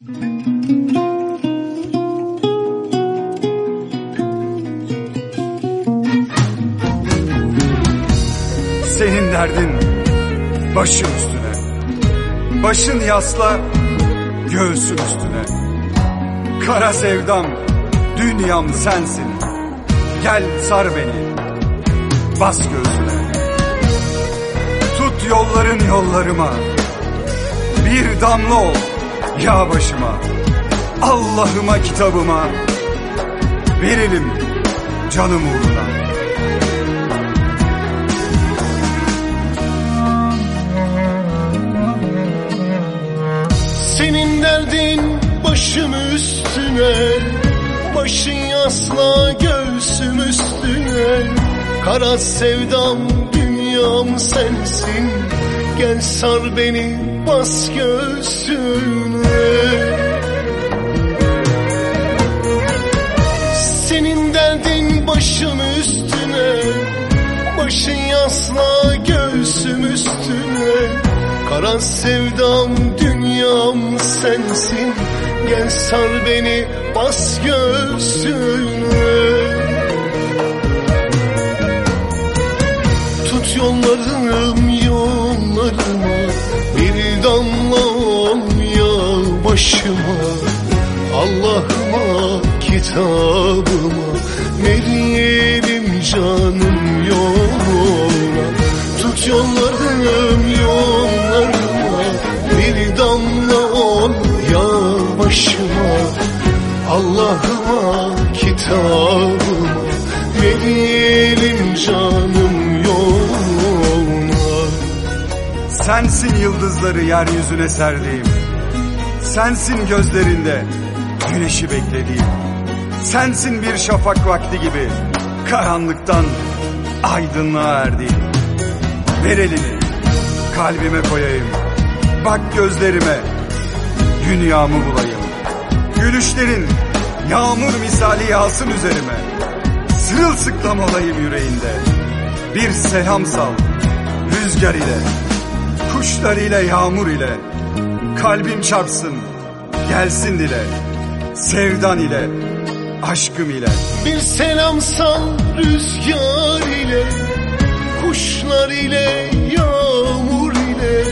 Senin derdin başın üstüne. Başın yasla göğsün üstüne. Kara sevdam, dünyam sensin. Gel sar beni, bas göğsüne. Tut yolların yollarıma. Bir damla ol ya başıma. Allah'ıma kitabıma. Verelim canım uğruna. Senin derdin başım üstüne Başın yasla göğsüm üstüne Kara sevdam dünyam sensin Gel sar beni bas göğsüne Senin derdin başım üstüne Başın yasla göğsüm üstüne. Kara sevdam dünyam sensin Gel sar beni bas göğsüne başıma Allah'ıma kitabıma Veriyelim canım yoluna Tut yollarım yollarıma Bir damla ol ya başıma Allah'ıma kitabıma Veriyelim canım yoluna Sensin yıldızları yeryüzüne serdiğim. Sensin gözlerinde güneşi beklediğim. Sensin bir şafak vakti gibi karanlıktan aydınlığa erdiğim. Ver elini kalbime koyayım. Bak gözlerime dünyamı bulayım. Gülüşlerin yağmur misali yağsın üzerime. Sırılsıklam olayım yüreğinde. Bir selam sal rüzgar ile. Kuşlar ile yağmur ile kalbim çarpsın gelsin dile sevdan ile aşkım ile. Bir selam sal rüzgar ile Kuşlar ile yağmur ile.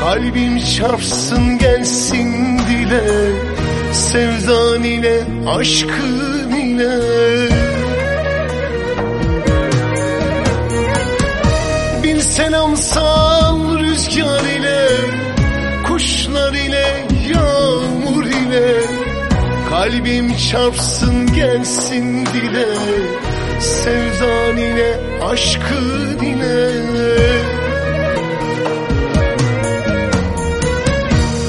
Kalbim çarpsın gelsin dile Sevdan ile aşkın ile çarpsın gelsin dile Sevdan ile aşkın ile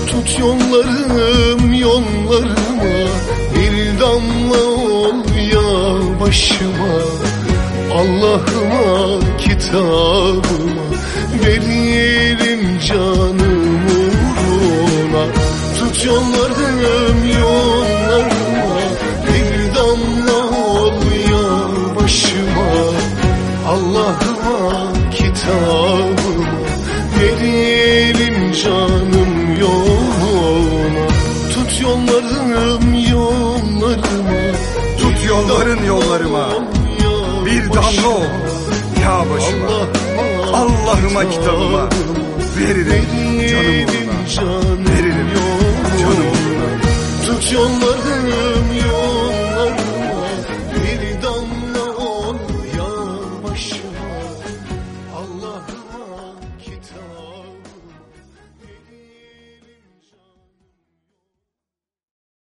Tut yollarım yollarıma Bir damla ol ya başıma. Allah'ıma kitabıma Veriyelim canım uğruna. Tut yollarım Bir damla ol ya başıma. Allah'ıma kitabıma. Veririm canım uğruna Veririm canım uğruna Tut yollarım